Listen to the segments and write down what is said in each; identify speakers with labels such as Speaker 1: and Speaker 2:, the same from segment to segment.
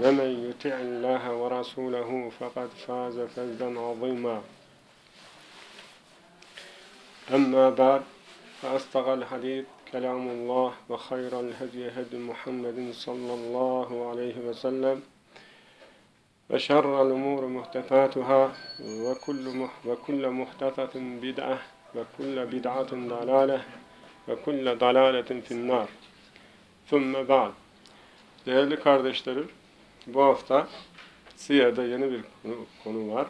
Speaker 1: ومن يطع الله ورسوله فقد فاز فوزا عظيما. أما بعد فأصدق الحديث كلام الله وخير الهدي هدي محمد صلى الله عليه وسلم وشر الأمور محدثاتها وكل مح وكل محدثة بدعة وكل بدعة ضلالة وكل ضلالة في النار. ثم بعد. Değerli kardeşlerim, bu hafta Siyer'de yeni bir konu, konu var.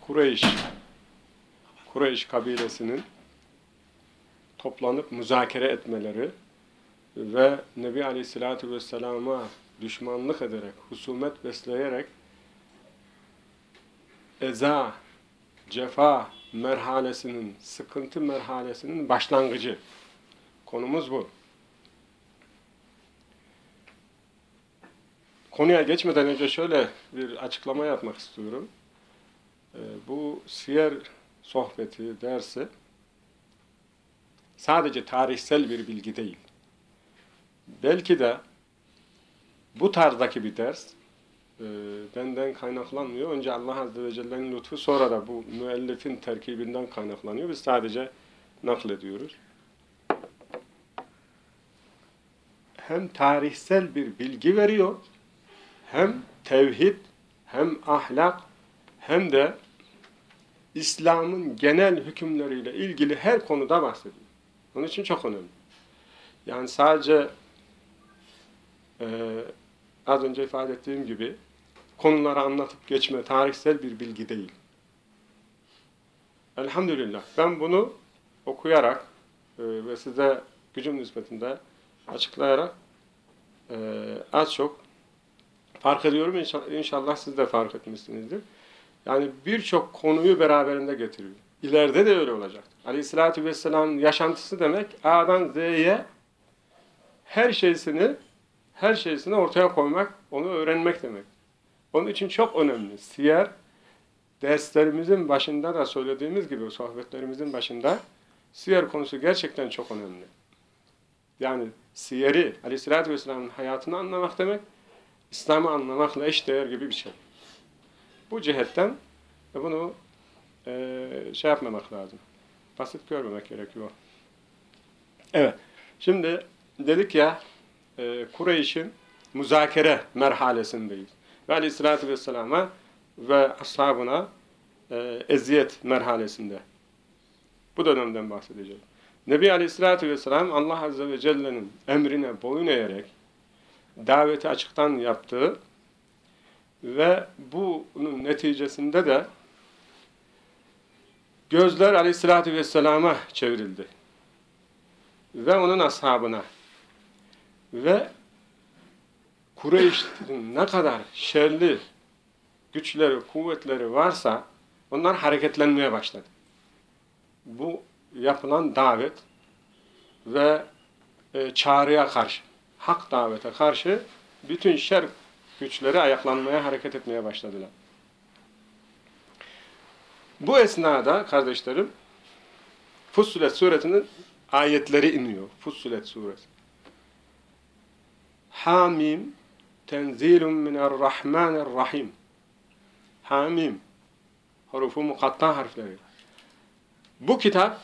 Speaker 1: Kureyş, Kureyş kabilesinin toplanıp müzakere etmeleri ve Nebi Aleyhisselatü Vesselam'a düşmanlık ederek, husumet besleyerek eza, cefa merhalesinin, sıkıntı merhalesinin başlangıcı. Konumuz bu. Konuya geçmeden önce şöyle bir açıklama yapmak istiyorum. Ee, bu siyer sohbeti, dersi sadece tarihsel bir bilgi değil. Belki de bu tarzdaki bir ders e, benden kaynaklanmıyor. Önce Allah Azze ve Celle'nin lütfu sonra da bu müellifin terkibinden kaynaklanıyor. Biz sadece naklediyoruz. Hem tarihsel bir bilgi veriyor, hem tevhid, hem ahlak, hem de İslam'ın genel hükümleriyle ilgili her konuda bahsediyor. Onun için çok önemli. Yani sadece e, az önce ifade ettiğim gibi konuları anlatıp geçme tarihsel bir bilgi değil. Elhamdülillah ben bunu okuyarak e, ve size gücüm nispetinde açıklayarak e, az çok fark ediyorum. İnşallah siz de fark etmişsinizdir. Yani birçok konuyu beraberinde getiriyor. İleride de öyle olacak. Aleyhissalatü vesselam'ın yaşantısı demek A'dan Z'ye her şeysini her şeysini ortaya koymak, onu öğrenmek demek. Onun için çok önemli. Siyer derslerimizin başında da söylediğimiz gibi sohbetlerimizin başında siyer konusu gerçekten çok önemli. Yani siyeri, Aleyhisselatü Vesselam'ın hayatını anlamak demek, İslam'ı anlamakla eş değer gibi bir şey. Bu cihetten bunu e, şey yapmamak lazım. Basit görmemek gerekiyor. Evet. Şimdi dedik ya e, Kureyş'in müzakere merhalesindeyiz. Ve Aleyhisselatü Vesselam'a ve ashabına e, eziyet merhalesinde. Bu dönemden bahsedeceğiz. Nebi Aleyhisselatü Vesselam Allah Azze ve Celle'nin emrine boyun eğerek daveti açıktan yaptığı ve bunun neticesinde de gözler Aleyhisselatü Vesselam'a çevrildi. Ve onun ashabına ve Kureyş'in ne kadar şerli güçleri, kuvvetleri varsa onlar hareketlenmeye başladı. Bu yapılan davet ve e, çağrıya karşı, hak davete karşı bütün şer güçleri ayaklanmaya, hareket etmeye başladılar. Bu esnada kardeşlerim Fussilet suresinin ayetleri iniyor. Fussilet suresi. Hamim tenzilun minerrahmanirrahim. Hamim harufu mukatta harfleri. Bu kitap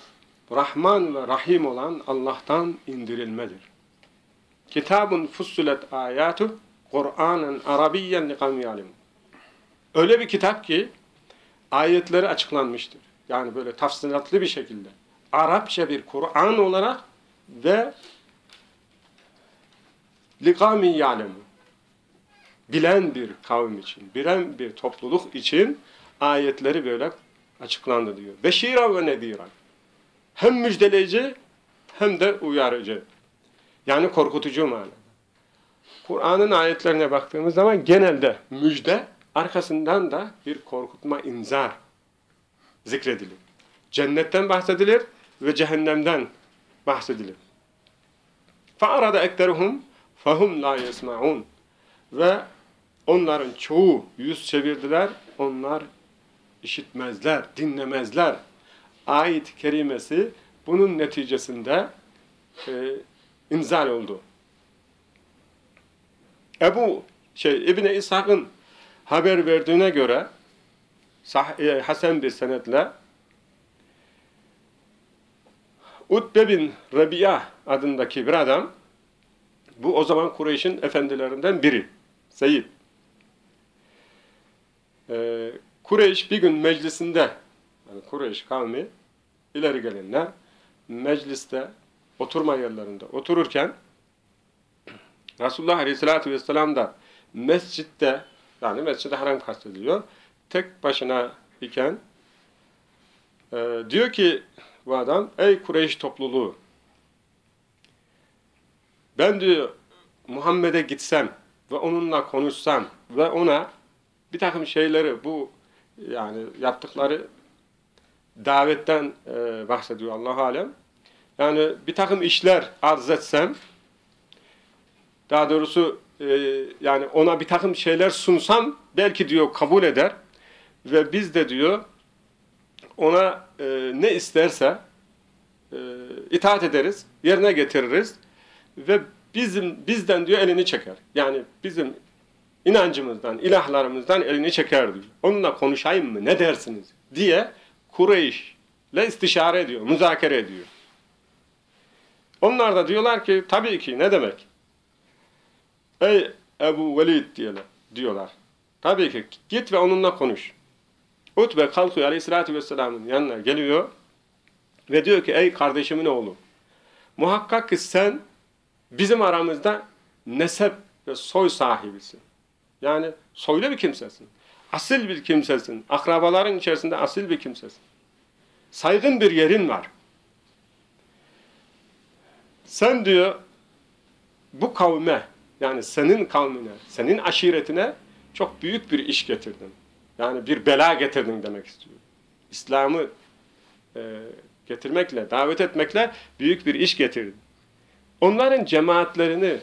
Speaker 1: Rahman ve Rahim olan Allah'tan indirilmedir. Kitabun fussilet ayatu Kur'anen Arabiyyen li kavmi Öyle bir kitap ki ayetleri açıklanmıştır. Yani böyle tafsilatlı bir şekilde. Arapça bir Kur'an olarak ve likami yalemu bilen bir kavim için, bilen bir topluluk için ayetleri böyle açıklandı diyor. Beşira ve nediran. Hem müjdeleyici hem de uyarıcı. Yani korkutucu manada. Kur'an'ın ayetlerine baktığımız zaman genelde müjde, arkasından da bir korkutma, inzar zikredilir. Cennetten bahsedilir ve cehennemden bahsedilir. فَاَرَدَ اَكْتَرُهُمْ فَهُمْ لَا يَسْمَعُونَ Ve onların çoğu yüz çevirdiler, onlar işitmezler, dinlemezler. Ayet-i kerimesi bunun neticesinde e, inzal oldu. Ebu şey İbni İshak'ın haber verdiğine göre sah, e, Hasan bir senetle Utbe bin Rabia adındaki bir adam bu o zaman Kureyş'in efendilerinden biri. Seyyid. Ee, Kureyş bir gün meclisinde yani Kureyş kavmi ileri gelenler mecliste oturma yerlerinde otururken Resulullah Aleyhisselatü Vesselam da mescitte yani mescid haram kastediliyor. Tek başına iken e, diyor ki bu adam ey Kureyş topluluğu ben diyor Muhammed'e gitsem ve onunla konuşsam ve ona bir takım şeyleri bu yani yaptıkları davetten e, bahsediyor Allah alem. Yani bir takım işler arz etsem daha doğrusu e, yani ona bir takım şeyler sunsam belki diyor kabul eder ve biz de diyor ona e, ne isterse e, itaat ederiz, yerine getiririz ve bizim bizden diyor elini çeker. Yani bizim inancımızdan, ilahlarımızdan elini çeker diyor. Onunla konuşayım mı, ne dersiniz diye Kureyş ile istişare ediyor, müzakere ediyor. Onlar da diyorlar ki tabii ki ne demek? Ey Ebu Velid diyorlar. diyorlar. Tabii ki git ve onunla konuş. Utbe kalkıyor aleyhissalatü vesselamın yanına geliyor ve diyor ki ey kardeşimin oğlu muhakkak ki sen bizim aramızda nesep ve soy sahibisin. Yani soylu bir kimsesin. Asil bir kimsesin. Akrabaların içerisinde asil bir kimsesin. Saygın bir yerin var. Sen diyor bu kavme yani senin kavmine, senin aşiretine çok büyük bir iş getirdin. Yani bir bela getirdin demek istiyor. İslam'ı e, getirmekle, davet etmekle büyük bir iş getirdin. Onların cemaatlerini,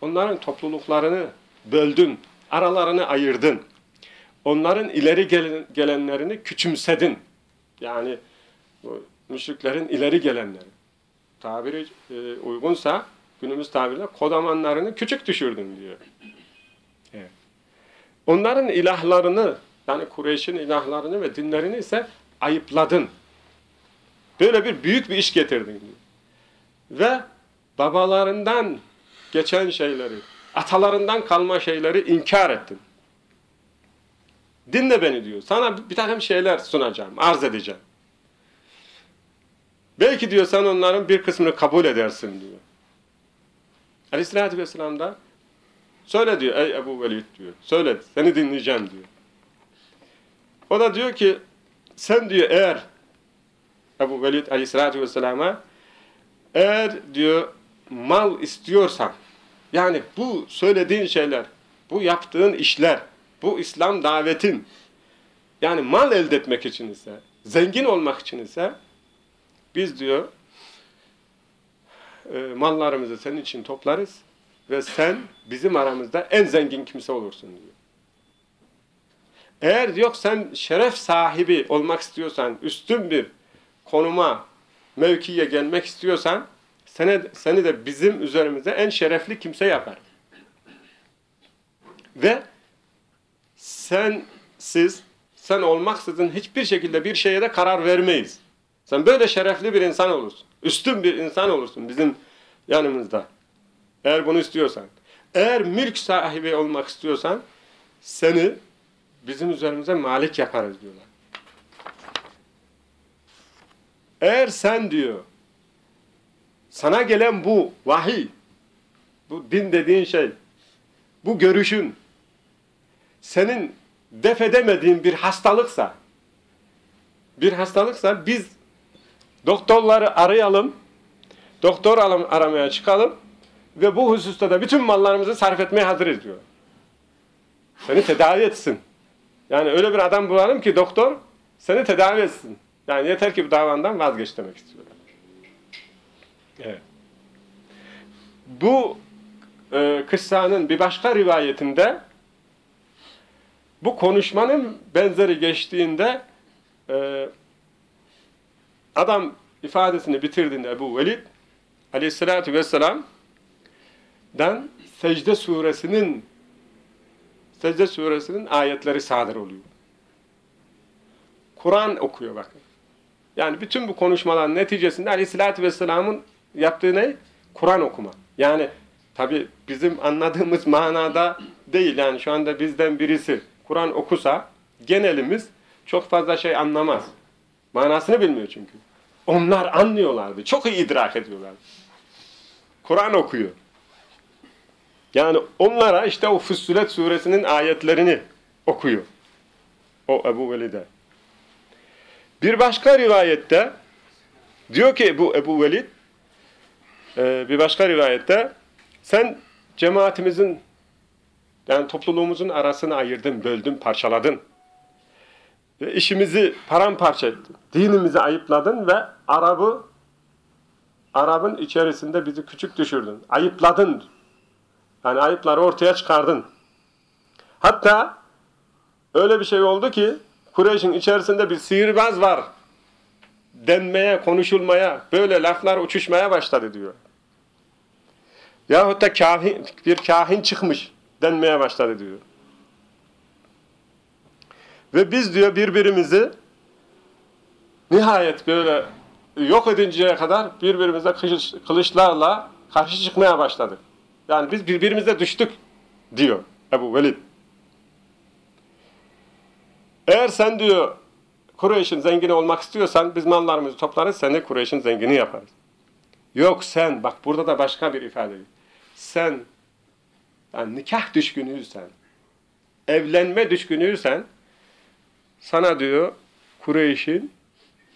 Speaker 1: onların topluluklarını böldün, aralarını ayırdın. Onların ileri gelen, gelenlerini küçümsedin. Yani bu müşriklerin ileri gelenleri. Tabiri e, uygunsa günümüz tabiriyle kodamanlarını küçük düşürdün diyor. Onların ilahlarını yani Kureyş'in ilahlarını ve dinlerini ise ayıpladın. Böyle bir büyük bir iş getirdin diyor. Ve babalarından geçen şeyleri, atalarından kalma şeyleri inkar ettin. Dinle beni diyor. Sana bir takım şeyler sunacağım, arz edeceğim. Belki diyor sen onların bir kısmını kabul edersin diyor. Aleyhissalatü vesselam da söyle diyor ey Ebu Velid diyor. Söyle seni dinleyeceğim diyor. O da diyor ki sen diyor eğer Ebu Velid aleyhissalatü vesselama eğer diyor mal istiyorsan yani bu söylediğin şeyler bu yaptığın işler bu İslam davetin yani mal elde etmek için ise zengin olmak için ise biz diyor e, mallarımızı senin için toplarız ve sen bizim aramızda en zengin kimse olursun diyor. Eğer diyor sen şeref sahibi olmak istiyorsan, üstün bir konuma, mevkiye gelmek istiyorsan seni, seni de bizim üzerimize en şerefli kimse yapar. Ve sen, siz, sen olmaksızın hiçbir şekilde bir şeye de karar vermeyiz. Sen böyle şerefli bir insan olursun. Üstün bir insan olursun bizim yanımızda. Eğer bunu istiyorsan. Eğer mülk sahibi olmak istiyorsan seni bizim üzerimize malik yaparız diyorlar. Eğer sen diyor sana gelen bu vahiy, bu din dediğin şey, bu görüşün senin def edemediğin bir hastalıksa, bir hastalıksa biz doktorları arayalım, doktor aramaya çıkalım ve bu hususta da bütün mallarımızı sarf etmeye hazırız diyor. Seni tedavi etsin. Yani öyle bir adam bulalım ki doktor seni tedavi etsin. Yani yeter ki bu davandan vazgeç demek istiyorlar. Evet. Bu e, kıssanın bir başka rivayetinde bu konuşmanın benzeri geçtiğinde e, adam ifadesini bitirdiğinde Ebu Velid aleyhissalatü vesselam'dan secde suresinin secde suresinin ayetleri sadır oluyor. Kur'an okuyor bakın. Yani bütün bu konuşmaların neticesinde aleyhissalatü vesselamın yaptığı ne? Kur'an okuma. Yani tabi bizim anladığımız manada değil. Yani şu anda bizden birisi Kur'an okusa genelimiz çok fazla şey anlamaz. Manasını bilmiyor çünkü. Onlar anlıyorlardı. Çok iyi idrak ediyorlardı. Kur'an okuyor. Yani onlara işte o Fussilet suresinin ayetlerini okuyor. O Ebu Velid'e. Bir başka rivayette diyor ki bu Ebu Velid e, bir başka rivayette sen cemaatimizin yani topluluğumuzun arasını ayırdın, böldün, parçaladın. Ve işimizi paramparça ettin. Dinimizi ayıpladın ve Arap'ı Arap'ın içerisinde bizi küçük düşürdün. Ayıpladın. Yani ayıpları ortaya çıkardın. Hatta öyle bir şey oldu ki Kureyş'in içerisinde bir sihirbaz var denmeye, konuşulmaya, böyle laflar uçuşmaya başladı diyor. Yahut da kahin, bir kahin çıkmış denmeye başladı diyor. Ve biz diyor birbirimizi nihayet böyle yok edinceye kadar birbirimize kılıçlarla karşı çıkmaya başladık. Yani biz birbirimize düştük diyor Ebu Velid. Eğer sen diyor Kureyş'in zengini olmak istiyorsan biz mallarımızı toplarız seni Kureyş'in zengini yaparız. Yok sen bak burada da başka bir ifade. Sen yani nikah düşkünüysen, evlenme düşkünüysen sana diyor Kureyş'in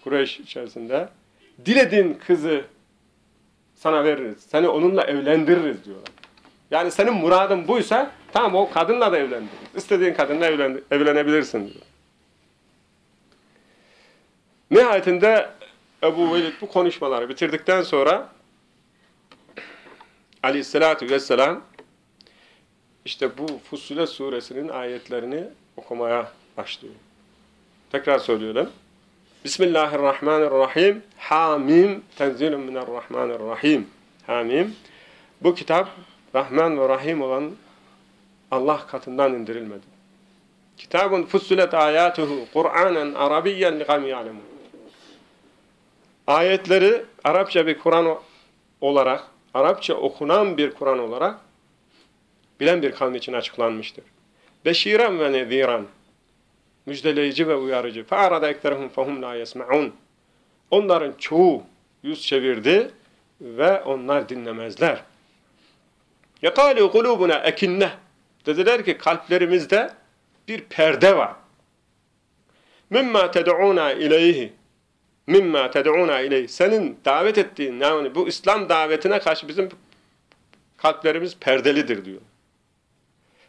Speaker 1: Kureyş içerisinde dilediğin kızı sana veririz. Seni onunla evlendiririz diyorlar. Yani senin muradın buysa tamam o kadınla da evlendiririz. İstediğin kadınla evlen, evlenebilirsin diyor. Nihayetinde Ebu Velid bu konuşmaları bitirdikten sonra Aleyhisselatü Vesselam işte bu Fussilet suresinin ayetlerini okumaya başlıyor. Tekrar söylüyorum. Bismillahirrahmanirrahim. Hamim tenzilun minarrahmanirrahim. Hamim. Bu kitap Rahman ve Rahim olan Allah katından indirilmedi. Kitabun fussilet ayatuhu Kur'anen Arabiyyen li gami ya'lemun. Ayetleri Arapça bir Kur'an olarak, Arapça okunan bir Kur'an olarak bilen bir kavim için açıklanmıştır. Beşiren ve neziran müjdeleyici ve uyarıcı. فَاَرَدَ اَكْتَرَهُمْ فَهُمْ لَا يَسْمَعُونَ Onların çoğu yüz çevirdi ve onlar dinlemezler. يَقَالُوا قُلُوبُنَا اَكِنَّةِ Dediler ki kalplerimizde bir perde var. مِمَّا تَدْعُونَا اِلَيْهِ mimma ted'una ileyh. Senin davet ettiğin yani bu İslam davetine karşı bizim kalplerimiz perdelidir diyor.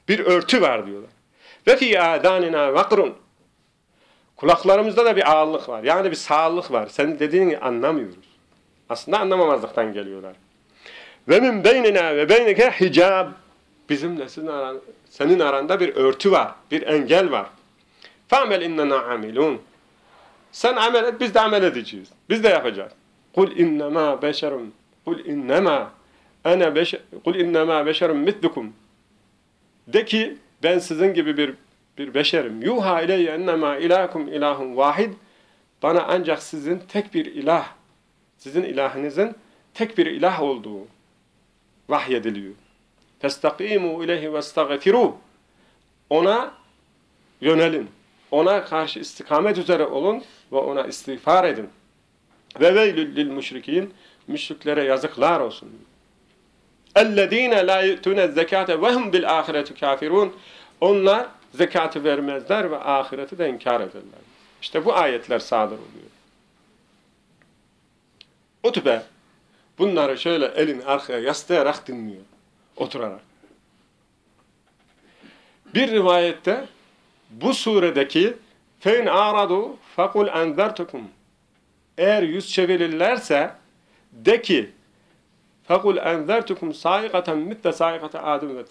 Speaker 1: Bir örtü var diyorlar. Ve fi adanina vakrun. Kulaklarımızda da bir ağırlık var. Yani bir sağlık var. Senin dediğini anlamıyoruz. Aslında anlamamazlıktan geliyorlar. Ve min beynina ve beynike hicab. Bizimle senin, aran, senin aranda bir örtü var. Bir engel var. Fa'mel innena amilun. Sen amel et, biz de amel edeceğiz. Biz de yapacağız. Kul innema beşerun. Kul innema ana beşer. Kul innema beşerun mitlukum. De ki ben sizin gibi bir bir beşerim. Yuha ileyye ennema ilakum ilahun vahid. Bana ancak sizin tek bir ilah, sizin ilahınızın tek bir ilah olduğu vahyediliyor. Festakimu ileyhi vestagfiru. Ona yönelin. Ona karşı istikamet üzere olun ve ona istiğfar edin. Ve veylül lil müşrikin müşriklere yazıklar olsun. اَلَّذ۪ينَ لَا يُؤْتُونَ الزَّكَاةَ وَهُمْ بِالْآخِرَةِ كَافِرُونَ Onlar zekatı vermezler ve ahireti de inkar ederler. İşte bu ayetler sadır oluyor. Utbe bunları şöyle elini arkaya yaslayarak dinliyor. Oturarak. Bir rivayette bu suredeki fein aradu fakul enzertukum eğer yüz çevirirlerse de ki fakul saikaten mitte saikate adım ve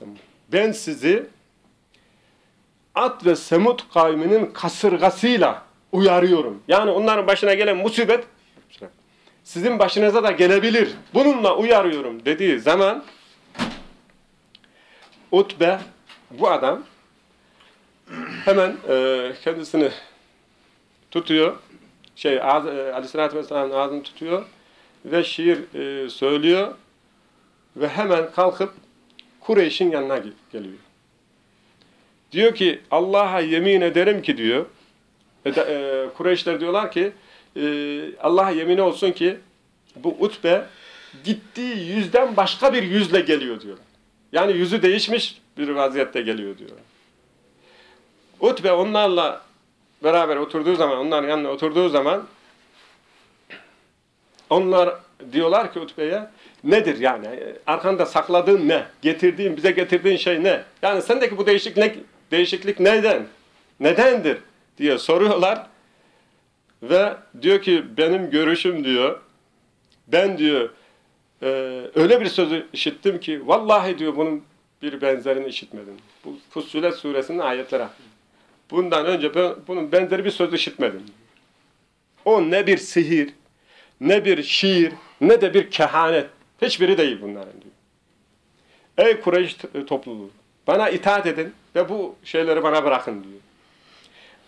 Speaker 1: ben sizi At ve Semut kavminin kasırgasıyla uyarıyorum. Yani onların başına gelen musibet sizin başınıza da gelebilir. Bununla uyarıyorum dediği zaman Utbe bu adam hemen e, kendisini tutuyor. Şey ağz, e, Aleyhisselatü Vesselam'ın ağzını tutuyor ve şiir e, söylüyor ve hemen kalkıp Kureyş'in yanına geliyor. Diyor ki Allah'a yemin ederim ki diyor e, e, Kureyşler diyorlar ki e, Allah'a yemin olsun ki bu Utbe gittiği yüzden başka bir yüzle geliyor diyor. Yani yüzü değişmiş bir vaziyette geliyor diyor. Utbe onlarla beraber oturduğu zaman, onların yanına oturduğu zaman onlar diyorlar ki Utbe'ye nedir yani? Arkanda sakladığın ne? Getirdiğin, bize getirdiğin şey ne? Yani sendeki bu değişik ne, değişiklik neden? Nedendir? diye soruyorlar. Ve diyor ki benim görüşüm diyor, ben diyor e, öyle bir sözü işittim ki vallahi diyor bunun bir benzerini işitmedim. Bu Fussilet suresinin ayetleri Bundan önce ben bunun benzeri bir söz işitmedim. O ne bir sihir, ne bir şiir, ne de bir kehanet. Hiçbiri değil bunların diyor. Ey Kureyş topluluğu, bana itaat edin ve bu şeyleri bana bırakın diyor.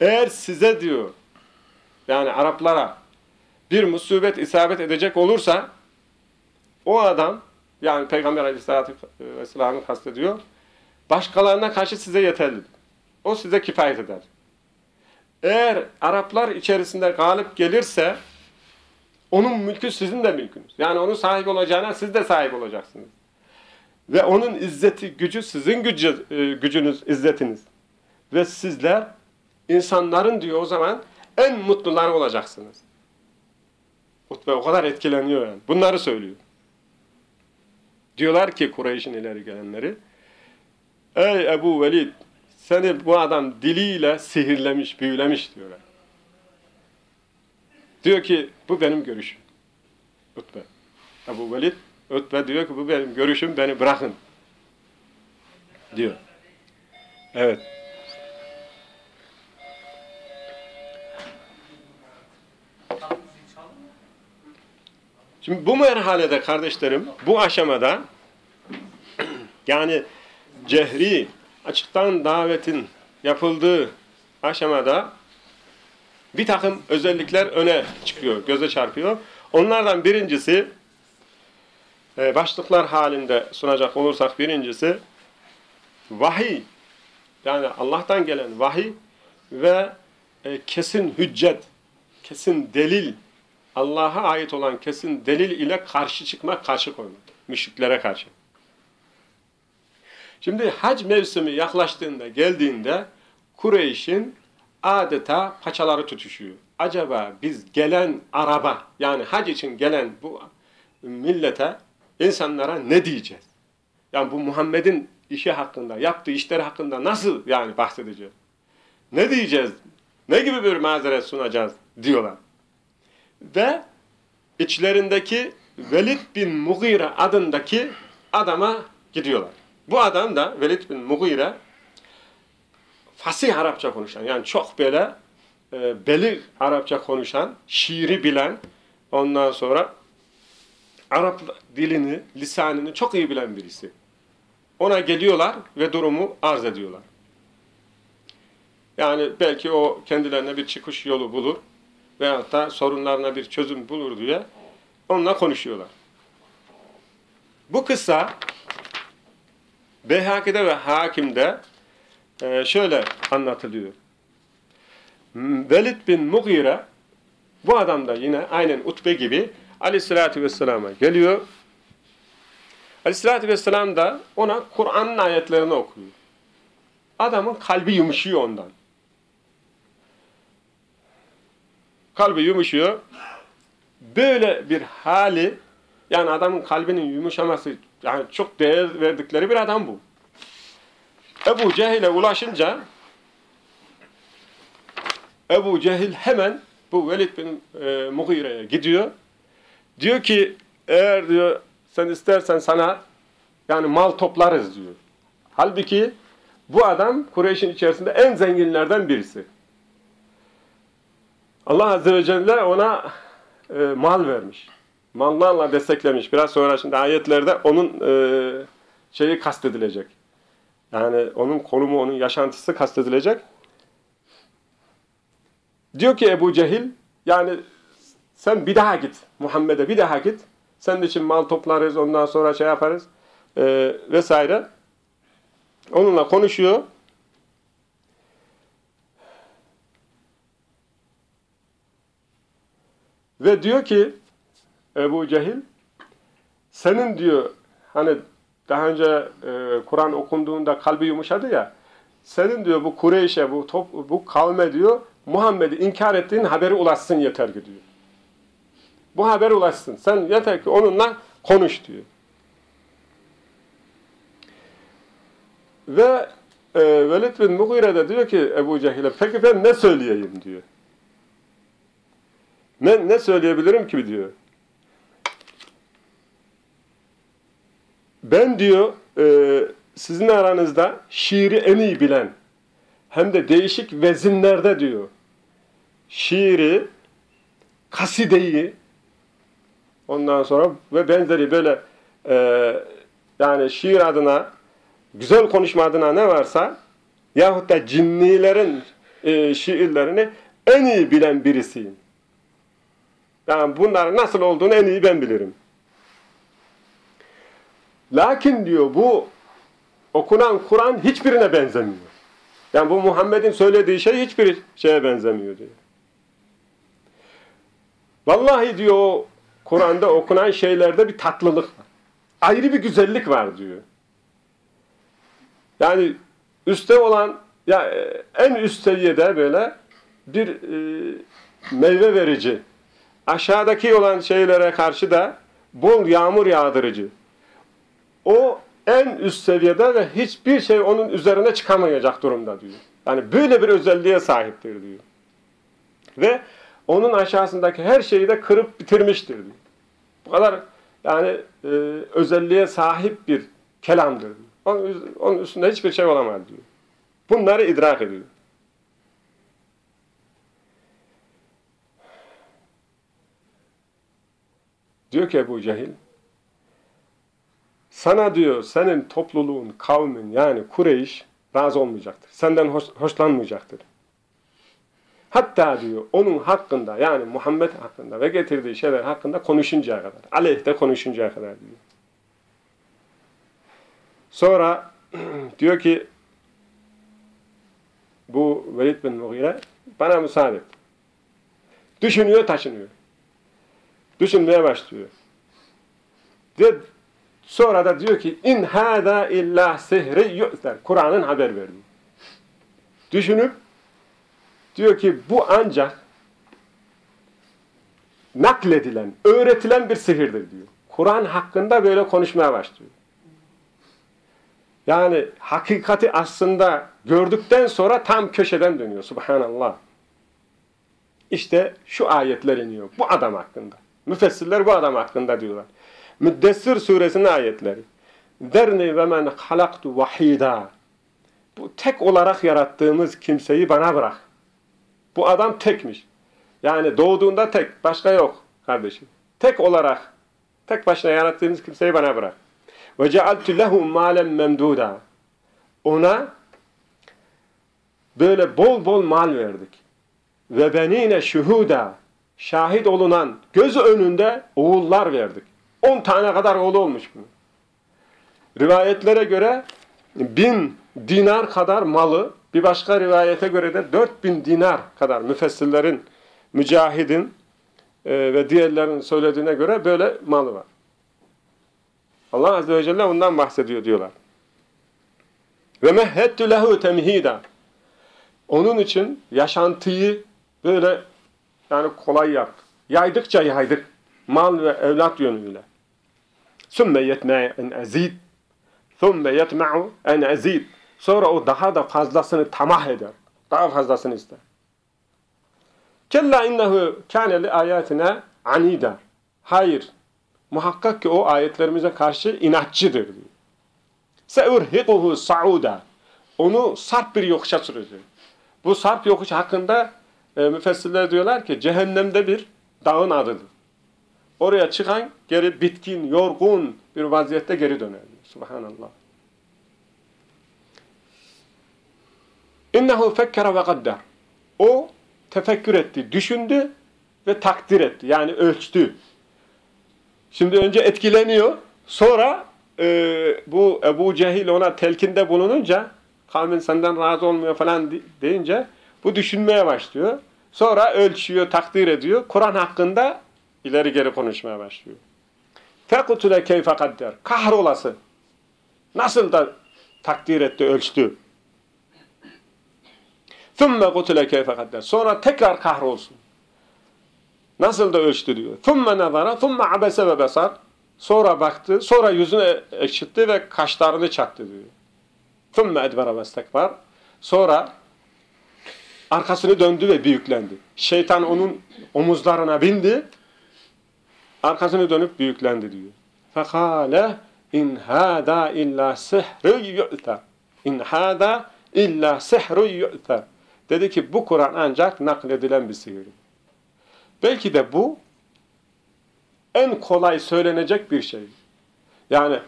Speaker 1: Eğer size diyor, yani Araplara bir musibet isabet edecek olursa o adam, yani Peygamber Aleyhisselatü Vesselam'ı kastediyor, başkalarına karşı size yeterli. O size kifayet eder. Eğer Araplar içerisinde galip gelirse onun mülkü sizin de mülkünüz. Yani onun sahip olacağına siz de sahip olacaksınız. Ve onun izzeti, gücü sizin gücü, e, gücünüz, izzetiniz. Ve sizler insanların diyor o zaman en mutluları olacaksınız. Utbe o kadar etkileniyor yani. Bunları söylüyor. Diyorlar ki Kureyş'in ileri gelenleri Ey Ebu Velid seni bu adam diliyle sihirlemiş, büyülemiş diyorlar. Diyor ki bu benim görüşüm. Utbe. Ebu Velid Utbe diyor ki bu benim görüşüm beni bırakın. Diyor. Evet. Şimdi bu merhalede kardeşlerim, bu aşamada yani cehri, açıktan davetin yapıldığı aşamada bir takım özellikler öne çıkıyor, göze çarpıyor. Onlardan birincisi e, başlıklar halinde sunacak olursak birincisi vahiy yani Allah'tan gelen vahiy ve e, kesin hüccet, kesin delil Allah'a ait olan kesin delil ile karşı çıkmak, karşı koymak. Müşriklere karşı. Şimdi hac mevsimi yaklaştığında, geldiğinde Kureyş'in adeta paçaları tutuşuyor. Acaba biz gelen araba, yani hac için gelen bu millete, insanlara ne diyeceğiz? Yani bu Muhammed'in işi hakkında, yaptığı işleri hakkında nasıl yani bahsedeceğiz? Ne diyeceğiz? Ne gibi bir mazeret sunacağız diyorlar. Ve içlerindeki Velid bin Mughire adındaki adama gidiyorlar. Bu adam da Velid bin Mughire fasih Arapça konuşan yani çok böyle e, belir Arapça konuşan, şiiri bilen ondan sonra Arap dilini, lisanını çok iyi bilen birisi. Ona geliyorlar ve durumu arz ediyorlar. Yani belki o kendilerine bir çıkış yolu bulur veyahut da sorunlarına bir çözüm bulur diye onunla konuşuyorlar. Bu kısa Beyhaki'de ve Hakim'de e, şöyle anlatılıyor. Velid bin Mughire Bu adam da yine aynen Utbe gibi aleyhissalatü vesselama geliyor. Aleyhissalatü vesselam da ona Kur'an'ın ayetlerini okuyor. Adamın kalbi yumuşuyor ondan. Kalbi yumuşuyor. Böyle bir hali yani adamın kalbinin yumuşaması yani çok değer verdikleri bir adam bu. Ebu Cehil'e ulaşınca Ebu Cehil hemen bu Velid bin e, Mughire'ye gidiyor. Diyor ki eğer diyor sen istersen sana yani mal toplarız diyor. Halbuki bu adam Kureyş'in içerisinde en zenginlerden birisi. Allah Azze ve Celle ona e, mal vermiş. Mallarla desteklemiş. Biraz sonra şimdi ayetlerde onun e, şeyi kastedilecek. Yani onun konumu, onun yaşantısı kastedilecek. Diyor ki Ebu Cehil, yani sen bir daha git. Muhammed'e bir daha git. Senin için mal toplarız, ondan sonra şey yaparız e, vesaire. Onunla konuşuyor. Ve diyor ki Ebu Cehil senin diyor hani daha önce e, Kur'an okunduğunda kalbi yumuşadı ya senin diyor bu Kureyş'e bu bu kavme diyor Muhammed'i inkar ettiğin haberi ulaşsın yeter ki diyor. Bu haber ulaşsın. Sen yeter ki onunla konuş diyor. Ve e, Velid bin Mughire de diyor ki Ebu Cehil'e peki ben ne söyleyeyim diyor. Ben ne söyleyebilirim ki diyor. Ben diyor e, sizin aranızda şiiri en iyi bilen hem de değişik vezinlerde diyor şiiri, kasideyi ondan sonra ve benzeri böyle e, yani şiir adına güzel konuşma adına ne varsa yahut da cinnilerin e, şiirlerini en iyi bilen birisiyim. Yani bunların nasıl olduğunu en iyi ben bilirim. Lakin diyor bu okunan Kur'an hiçbirine benzemiyor. Yani bu Muhammed'in söylediği şey hiçbir şeye benzemiyor diyor. Vallahi diyor Kur'an'da okunan şeylerde bir tatlılık. Ayrı bir güzellik var diyor. Yani üstte olan ya e, en üst seviyede böyle bir e, meyve verici. Aşağıdaki olan şeylere karşı da bol yağmur yağdırıcı. O en üst seviyede ve hiçbir şey onun üzerine çıkamayacak durumda diyor. Yani böyle bir özelliğe sahiptir diyor. Ve onun aşağısındaki her şeyi de kırıp bitirmiştir diyor. Kadar yani e, özelliğe sahip bir kelamdır. Onun, onun üstünde hiçbir şey olamaz diyor. Bunları idrak ediyor. Diyor ki Ebu Cehil, sana diyor senin topluluğun, kavmin yani Kureyş razı olmayacaktır. Senden hoş, hoşlanmayacaktır. Hatta diyor onun hakkında yani Muhammed hakkında ve getirdiği şeyler hakkında konuşuncaya kadar. Aleyhte konuşuncaya kadar diyor. Sonra diyor ki bu Velid bin Mughire bana müsaade et. Düşünüyor taşınıyor. Düşünmeye başlıyor. Ve sonra da diyor ki in hâdâ illâ sihri yu'ter. Kur'an'ın haber veriyor. Düşünüp diyor ki bu ancak nakledilen, öğretilen bir sihirdir diyor. Kur'an hakkında böyle konuşmaya başlıyor. Yani hakikati aslında gördükten sonra tam köşeden dönüyor. Subhanallah. İşte şu ayetler iniyor. Bu adam hakkında. Müfessirler bu adam hakkında diyorlar. Müddessir suresinin ayetleri. Derni ve men halaktu vahida. Bu tek olarak yarattığımız kimseyi bana bırak. Bu adam tekmiş. Yani doğduğunda tek, başka yok kardeşim. Tek olarak, tek başına yarattığımız kimseyi bana bırak. Ve cealtu lehu malen memduda. Ona böyle bol bol mal verdik. Ve benine şuhuda. Şahit olunan, göz önünde oğullar verdik. 10 tane kadar oğlu olmuş bunun. Rivayetlere göre bin dinar kadar malı, bir başka rivayete göre de 4000 dinar kadar müfessirlerin, mücahidin e, ve diğerlerinin söylediğine göre böyle malı var. Allah Azze ve Celle ondan bahsediyor diyorlar. Ve mehhettu lehu temhida. Onun için yaşantıyı böyle yani kolay yap. Yaydıkça yaydık. Mal ve evlat yönüyle. Sümme yetme'e en ezid. Sümme yetme'u en ezid. Sonra o daha da fazlasını tamah eder. Daha fazlasını ister. Kella innehu kâne li ayetine anida. Hayır. Muhakkak ki o ayetlerimize karşı inatçıdır. Seurhikuhu sa'uda. Onu sarp bir yokuşa sürecek. Bu sarp yokuş hakkında e, müfessirler diyorlar ki cehennemde bir dağın adıdır. Oraya çıkan geri bitkin, yorgun bir vaziyette geri döner. Subhanallah. İnnehu fekkere ve kadder. O tefekkür etti, düşündü ve takdir etti. Yani ölçtü. Şimdi önce etkileniyor. Sonra e, bu Ebu Cehil ona telkinde bulununca kavmin senden razı olmuyor falan deyince bu düşünmeye başlıyor. Sonra ölçüyor, takdir ediyor. Kur'an hakkında ileri geri konuşmaya başlıyor. Fekutule keyfe kadder. Kahrolası. Nasıl da takdir etti, ölçtü. Thumme kutule keyfe kadder. Sonra tekrar kahrolsun. Nasıl da ölçtü diyor. Nazara, thumme abese ve besar. Sonra baktı, sonra yüzünü ekşitti ve kaşlarını çattı diyor. Edbara ve istekbar. Sonra arkasını döndü ve büyüklendi. Şeytan onun omuzlarına bindi. Arkasını dönüp büyüklendi diyor. Fekale in hada illa sihru yu'ta. İn hada illa sihru yu'ta. Dedi ki bu Kur'an ancak nakledilen bir sihir. Belki de bu en kolay söylenecek bir şey. Yani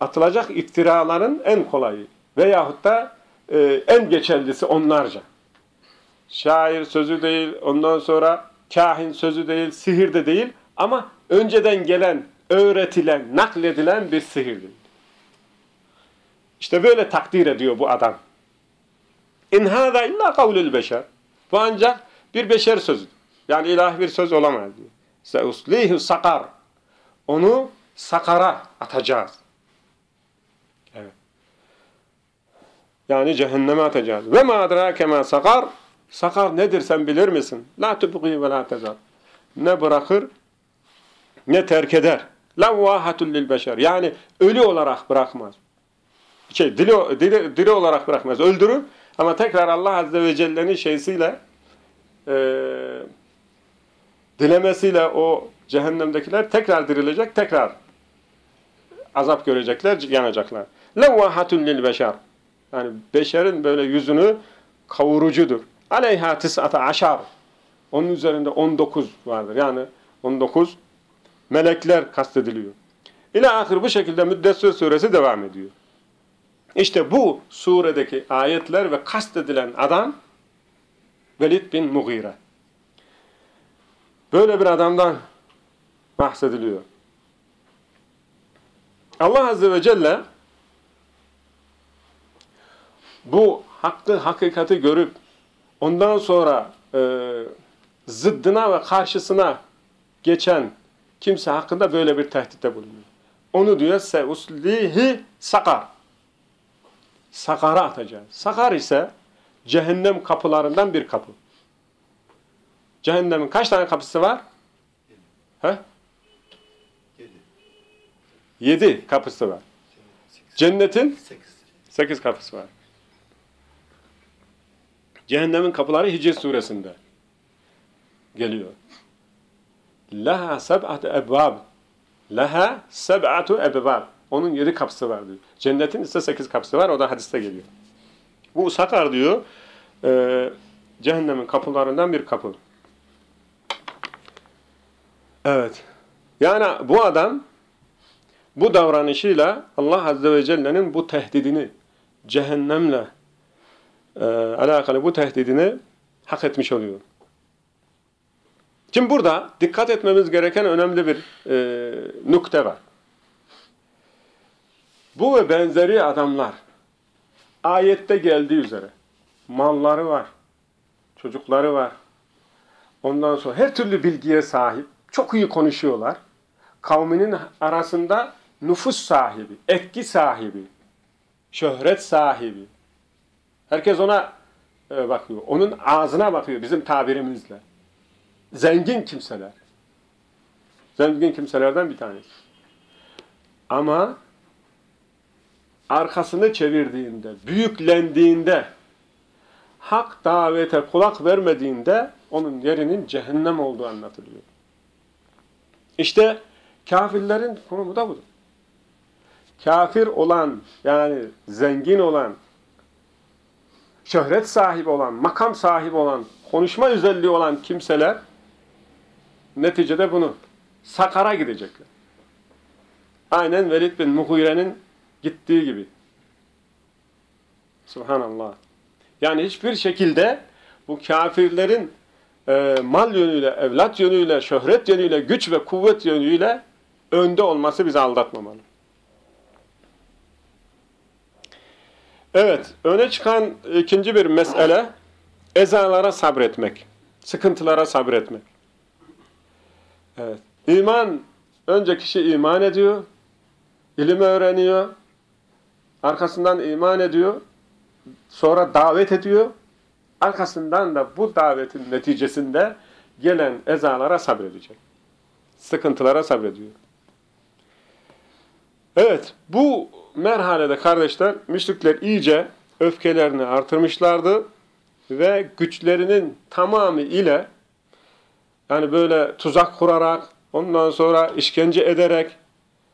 Speaker 1: atılacak iftiraların en kolayı veyahut da e, en geçerlisi onlarca. Şair sözü değil, ondan sonra kahin sözü değil, sihir de değil ama önceden gelen, öğretilen, nakledilen bir sihirdir. İşte böyle takdir ediyor bu adam. İn hâzâ illâ kavlül beşer. Bu ancak bir beşer sözü. Yani ilahi bir söz olamaz diyor. Seuslihu sakar. Onu sakara atacağız. Yani cehenneme atacağız. Ve ma adrake ma sakar. Sakar nedir sen bilir misin? La tubqi ve la tezar. Ne bırakır ne terk eder. Lavvahatul lil beşer. Yani ölü olarak bırakmaz. Şey, dili, dili, dili olarak bırakmaz. Öldürür ama tekrar Allah Azze ve Celle'nin şeysiyle e, dilemesiyle o cehennemdekiler tekrar dirilecek, tekrar azap görecekler, yanacaklar. Levvahatun lil beşer. Yani beşerin böyle yüzünü kavurucudur. Aleyha tis'ata aşar. Onun üzerinde 19 vardır. Yani 19 melekler kastediliyor. İla ahir bu şekilde Müddessir suresi devam ediyor. İşte bu suredeki ayetler ve kastedilen adam Velid bin Mughire. Böyle bir adamdan bahsediliyor. Allah Azze ve Celle bu hakkı, hakikati görüp ondan sonra e, zıddına ve karşısına geçen kimse hakkında böyle bir tehditte bulunuyor. Onu diyor seuslihi sakar. Sakar'a atacağız. Sakar ise cehennem kapılarından bir kapı. Cehennemin kaç tane kapısı var? He? Yedi. Kapısı var. Cennetin sekiz kapısı var. Cehennemin kapıları Hicr suresinde geliyor. Laha seb'atu ebvab. Laha seb'atu ebvab. Onun yedi kapısı var diyor. Cennetin ise sekiz kapısı var. O da hadiste geliyor. Bu Sakar diyor e, cehennemin kapılarından bir kapı. Evet. Yani bu adam bu davranışıyla Allah Azze ve Celle'nin bu tehdidini cehennemle e, alakalı bu tehdidini hak etmiş oluyor. Şimdi burada dikkat etmemiz gereken önemli bir e, nukte var. Bu ve benzeri adamlar ayette geldiği üzere malları var, çocukları var. Ondan sonra her türlü bilgiye sahip, Çok iyi konuşuyorlar. Kavminin arasında nüfus sahibi, etki sahibi, şöhret sahibi. Herkes ona e, bakıyor. Onun ağzına bakıyor bizim tabirimizle. Zengin kimseler. Zengin kimselerden bir tanesi. Ama arkasını çevirdiğinde, büyüklendiğinde, hak davete kulak vermediğinde onun yerinin cehennem olduğu anlatılıyor. İşte kafirlerin konumu da budur. Kafir olan, yani zengin olan, şöhret sahibi olan, makam sahibi olan, konuşma özelliği olan kimseler neticede bunu sakara gidecekler. Aynen Velid bin Muhire'nin gittiği gibi. Subhanallah. Yani hiçbir şekilde bu kafirlerin e, mal yönüyle, evlat yönüyle, şöhret yönüyle, güç ve kuvvet yönüyle önde olması bizi aldatmamalı. Evet, öne çıkan ikinci bir mesele ezalara sabretmek, sıkıntılara sabretmek. Evet, iman, önce kişi iman ediyor, ilim öğreniyor, arkasından iman ediyor, sonra davet ediyor, arkasından da bu davetin neticesinde gelen ezalara sabredecek. Sıkıntılara sabrediyor. Evet, bu merhalede kardeşler, müşrikler iyice öfkelerini artırmışlardı ve güçlerinin tamamı ile yani böyle tuzak kurarak, ondan sonra işkence ederek,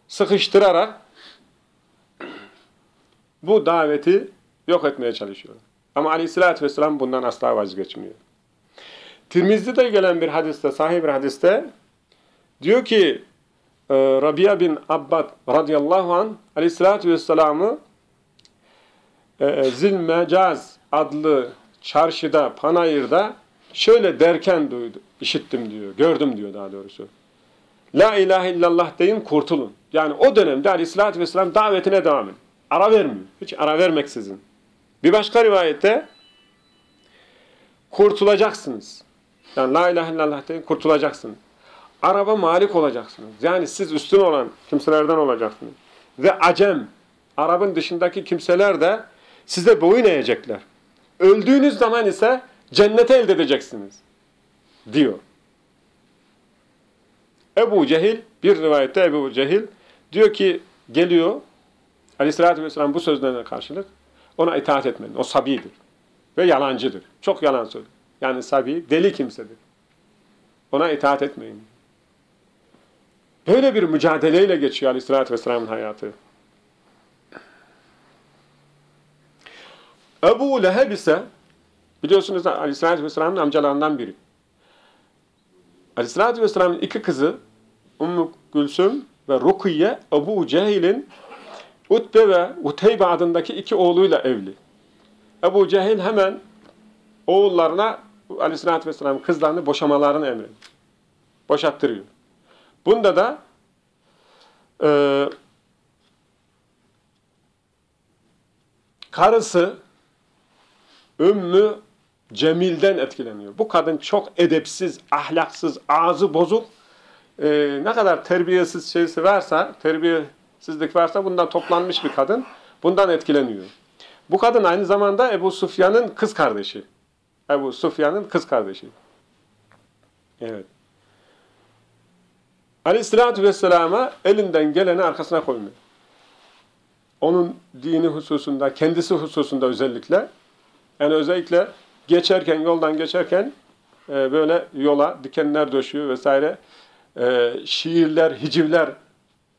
Speaker 1: sıkıştırarak bu daveti yok etmeye çalışıyor. Ama aleyhissalatü vesselam bundan asla vazgeçmiyor. Tirmizli'de gelen bir hadiste, sahih bir hadiste diyor ki e, Rabia bin Abbad radıyallahu an aleyhissalatü vesselam'ı e, Zilmecaz adlı çarşıda, panayırda şöyle derken duydu, işittim diyor, gördüm diyor daha doğrusu. La ilahe illallah deyin kurtulun. Yani o dönemde aleyhissalatü vesselam davetine devam edin. Ara vermiyor. Hiç ara vermeksizin. Bir başka rivayette kurtulacaksınız. Yani la ilahe illallah deyin kurtulacaksınız. Araba malik olacaksınız. Yani siz üstün olan kimselerden olacaksınız. Ve acem, Arap'ın dışındaki kimseler de size boyun eğecekler. Öldüğünüz zaman ise cennete elde edeceksiniz. Diyor. Ebu Cehil, bir rivayette Ebu Cehil diyor ki geliyor Aleyhisselatü Vesselam bu sözlerine karşılık ona itaat etmeyin. O sabidir. Ve yalancıdır. Çok yalan söylüyor. Yani sabi, deli kimsedir. Ona itaat etmeyin. Böyle bir mücadeleyle geçiyor Aleyhisselatü Vesselam'ın hayatı. Ebu Leheb ise biliyorsunuz Aleyhisselatü Vesselam'ın amcalarından biri. Aleyhisselatü Vesselam'ın iki kızı Ümmü Gülsüm ve Rukiye Ebu Cehil'in Utbe ve Uteybe adındaki iki oğluyla evli. Ebu Cehil hemen oğullarına Aleyhisselatü Vesselam kızlarını boşamalarını emrediyor. Boşattırıyor. Bunda da e, karısı Ümmü Cemil'den etkileniyor. Bu kadın çok edepsiz, ahlaksız, ağzı bozuk, e, ne kadar terbiyesiz şeysi varsa, terbiyesizlik varsa bundan toplanmış bir kadın. Bundan etkileniyor. Bu kadın aynı zamanda Ebu Sufyan'ın kız kardeşi. Ebu Sufyan'ın kız kardeşi. Evet. Aleyhissalatü Vesselam'a elinden geleni arkasına koymuyor. Onun dini hususunda, kendisi hususunda özellikle, yani özellikle geçerken, yoldan geçerken e, böyle yola dikenler döşüyor vesaire, e, şiirler, hicivler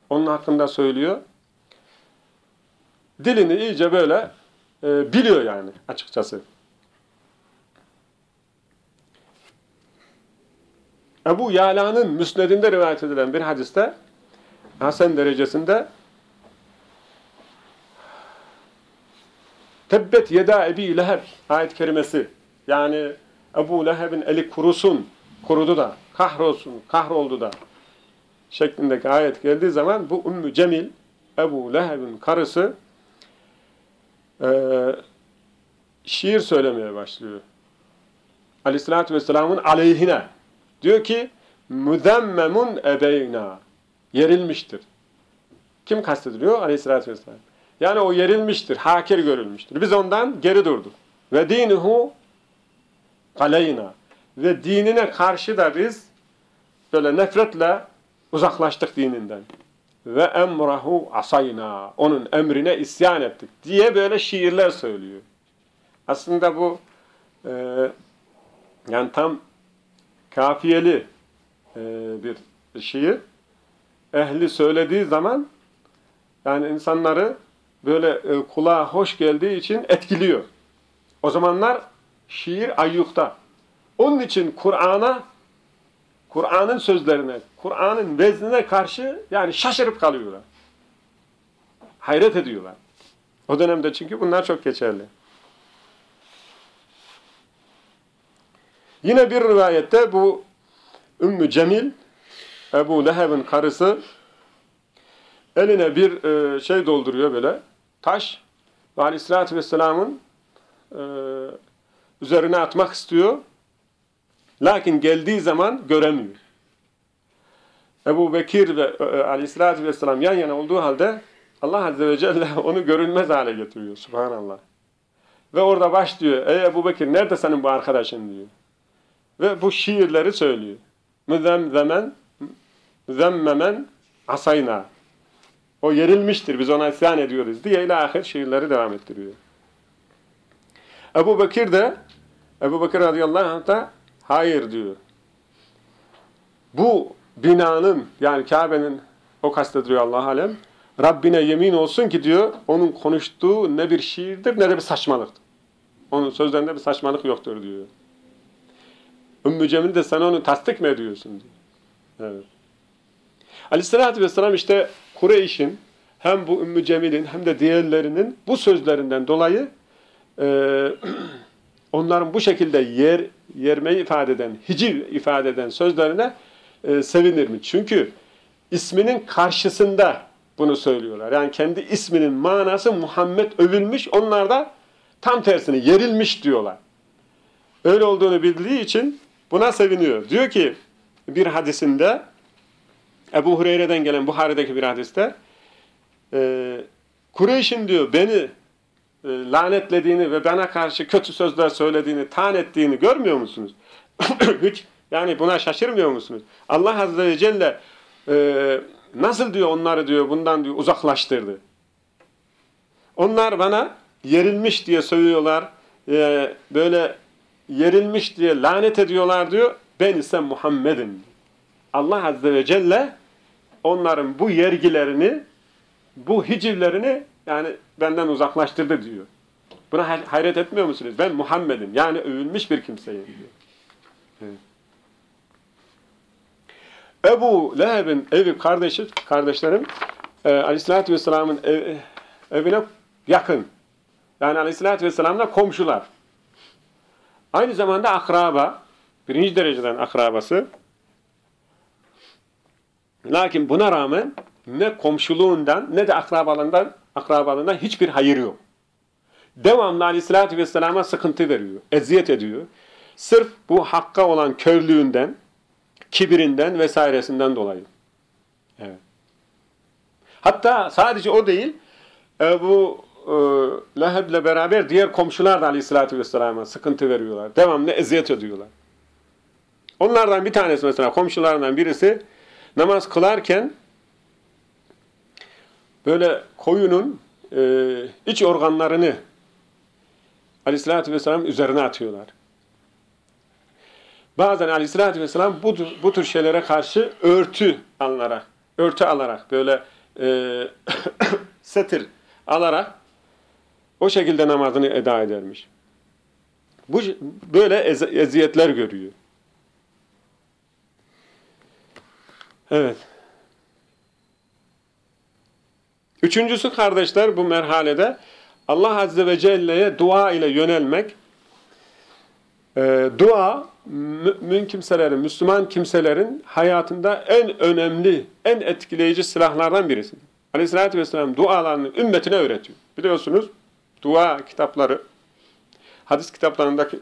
Speaker 1: onun hakkında söylüyor. Dilini iyice böyle e, biliyor yani açıkçası. Ebu Yala'nın müsnedinde rivayet edilen bir hadiste Hasan derecesinde Tebbet yeda Ebi Leheb ayet kerimesi yani Ebu Leheb'in eli kurusun, kurudu da, kahrolsun, kahroldu da şeklindeki ayet geldiği zaman bu Ümmü Cemil Ebu Leheb'in karısı e, şiir söylemeye başlıyor. Aleyhissalatü vesselamın aleyhine. Diyor ki müzemmemun ebeyna. Yerilmiştir. Kim kastediliyor? Aleyhissalatü vesselam. Yani o yerilmiştir, hakir görülmüştür. Biz ondan geri durduk. Ve dinuhu aleyna. Ve dinine karşı da biz böyle nefretle uzaklaştık dininden. Ve emrahu asayna. Onun emrine isyan ettik diye böyle şiirler söylüyor. Aslında bu e, yani tam kafiyeli e, bir şiir. Ehli söylediği zaman yani insanları böyle e, kulağa hoş geldiği için etkiliyor. O zamanlar şiir ayyukta. Onun için Kur'an'a, Kur'an'ın sözlerine, Kur'an'ın veznine karşı yani şaşırıp kalıyorlar. Hayret ediyorlar. O dönemde çünkü bunlar çok geçerli. Yine bir rivayette bu Ümmü Cemil, Ebu Leheb'in karısı eline bir e, şey dolduruyor böyle, taş ve Aleyhisselatü Vesselam'ın e, üzerine atmak istiyor. Lakin geldiği zaman göremiyor. Ebu Bekir ve e, Aleyhisselatü Vesselam yan yana olduğu halde Allah Azze ve Celle onu görünmez hale getiriyor. Subhanallah. Ve orada başlıyor. Ey Ebu Bekir nerede senin bu arkadaşın diyor. Ve bu şiirleri söylüyor. Müzemzemen, zemmemen asayna. O yerilmiştir, biz ona isyan ediyoruz diye ile ahir şiirleri devam ettiriyor. Ebu Bekir de, Ebu Bekir radıyallahu anh da hayır diyor. Bu binanın, yani Kabe'nin, o kastediliyor Allah alem, Rabbine yemin olsun ki diyor, onun konuştuğu ne bir şiirdir ne de bir saçmalıktır. Onun sözlerinde bir saçmalık yoktur diyor. Ümmü Cemil de sen onu tasdik mi ediyorsun diyor. Evet. Aleyhissalatü vesselam işte Kureyş'in hem bu Ümmü Cemil'in hem de diğerlerinin bu sözlerinden dolayı e, onların bu şekilde yer yermeyi ifade eden, hiciv ifade eden sözlerine e, sevinir mi? Çünkü isminin karşısında bunu söylüyorlar. Yani kendi isminin manası Muhammed övülmüş, onlar da tam tersini yerilmiş diyorlar. Öyle olduğunu bildiği için buna seviniyor. Diyor ki bir hadisinde Ebu Hureyre'den gelen Buhari'deki bir hadiste e, Kureyş'in diyor beni lanetlediğini ve bana karşı kötü sözler söylediğini, tan ettiğini görmüyor musunuz? Hiç yani buna şaşırmıyor musunuz? Allah Azze ve Celle e, nasıl diyor onları diyor bundan diyor uzaklaştırdı. Onlar bana yerilmiş diye söylüyorlar. E, böyle yerilmiş diye lanet ediyorlar diyor. Ben ise Muhammed'im. Allah Azze ve Celle onların bu yergilerini, bu hicivlerini yani benden uzaklaştırdı diyor. Buna hayret etmiyor musunuz? Ben Muhammed'im. Yani övülmüş bir kimseyim diyor. Evet. Ebu Leheb'in evi kardeşi, kardeşlerim e, Aleyhisselatü Vesselam'ın ev, evine yakın. Yani Aleyhisselatü Vesselam'la komşular. Aynı zamanda akraba, birinci dereceden akrabası. Lakin buna rağmen ne komşuluğundan ne de akrabalığından, akrabalığından hiçbir hayır yok. Devamlı aleyhissalatü vesselama sıkıntı veriyor, eziyet ediyor. Sırf bu hakka olan körlüğünden, kibirinden vesairesinden dolayı. Evet. Hatta sadece o değil, bu e, Leheb'le beraber diğer komşular da aleyhissalatü vesselama sıkıntı veriyorlar. Devamlı eziyet ediyorlar. Onlardan bir tanesi mesela komşularından birisi namaz kılarken böyle koyunun e, iç organlarını aleyhissalatü vesselam üzerine atıyorlar. Bazen aleyhissalatü vesselam bu, bu tür şeylere karşı örtü alınarak, örtü alarak böyle e, setir alarak o şekilde namazını eda edermiş. Bu böyle ez eziyetler görüyor. Evet. Üçüncüsü kardeşler bu merhalede Allah Azze ve Celle'ye dua ile yönelmek. Ee, dua mümin kimselerin, Müslüman kimselerin hayatında en önemli, en etkileyici silahlardan birisi. Aleyhisselatü Vesselam dualarını ümmetine öğretiyor. Biliyorsunuz dua kitapları, hadis kitaplarındaki